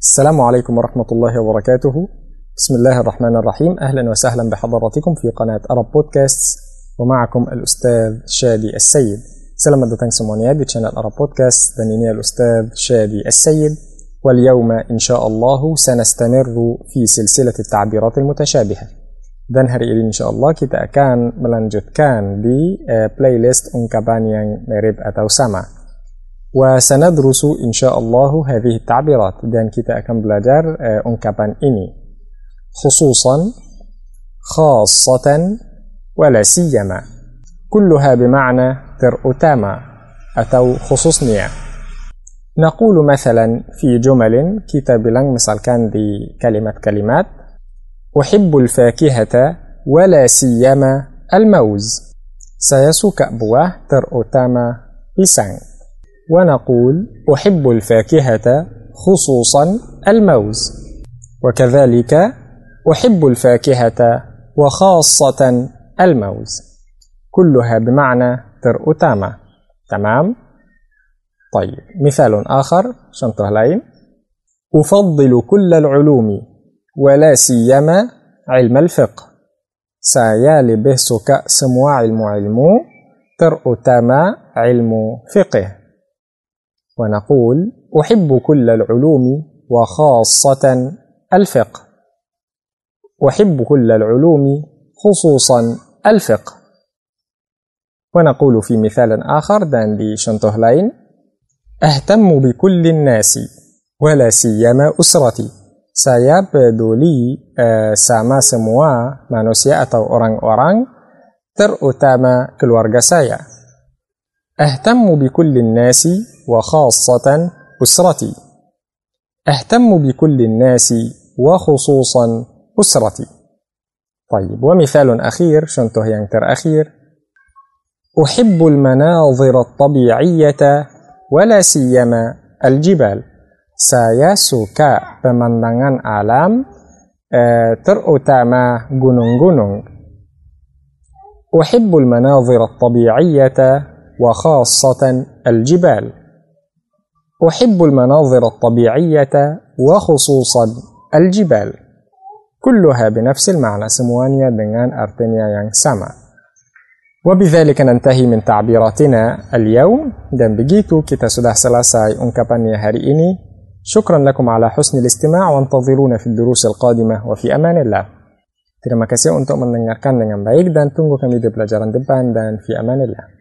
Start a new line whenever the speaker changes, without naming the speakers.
السلام عليكم ورحمة الله وبركاته. بسم الله الرحمن الرحيم. أهلا وسهلا بحضراتكم في قناة أرب بودكاست ومعكم الأستاذ شادي السيد. semuanya di channel Arab Podcast dan ini الأستاذ شادي السيد. واليوم إن شاء الله سنستمر في سلسلة التعبيرات المتشابهة. dan hari ini insya Allah kita akan melanjutkan di uh, playlist ungkapan yang mirip atau. وسندرس إن شاء الله هذه التعبيرات. dan kita akan belajar uh, ungkapan ini خصوصا خاصة ولا سيما. كلها بمعنى ترؤتاما أو خصوصنية. نقول مثلا في جمل kita bilang misalkan di kalimat-kalimat أحب الفاكهة ولا سيما الموز. saya suka buah terutama pisang ونقول أحب الفاكهة خصوصا الموز. وكذلك أحب الفاكهة وخاصة الموز. كلها بمعنى ترؤتاما تمام؟ طيب مثال آخر شنطة lain أفضل كل العلوم ولا سيما علم الفقه. saya lebih suka semua ilmu-ilmu terutama ilmu fiqh ونقول أحب كل العلوم وخاصة الفقه. أحب كل العلوم خصوصا الفقه. ونقول في مثال آخر dan di contoh lain أهتم بكل الناس ولا سيما أسرتي. saya peduli uh, sama semua manusia atau orang-orang terutama keluarga saya أهتم بكل الناس وخاصة أسرتي. أهتم بكل الناس وخصوصا أسرتي. طيب ومثال أخير شنته yang terakhir أحب المناظر الطبيعية ولا سيما الجبال. saya suka pemandangan alam eh, terutama gunung-gunung أحب المناظر الطبيعية وخاصة الجبال. أحب المناظر الطبيعية وخصوصا الجبال. كلها بنفس المعنى سموانيا دنان أرتنيا يانغ سما وبذلك ننتهي من تعبيراتنا اليوم. دان بجيتو كتا سده سلاساي انكابانيا هاري شكرا لكم على حسن الاستماع. وانتظرونا في الدروس القادمة وفي أمان الله. Terima kasih untuk mendengarkan dengan baik. Dan tunggu kami di pelajaran depan. Dan fi amanillah.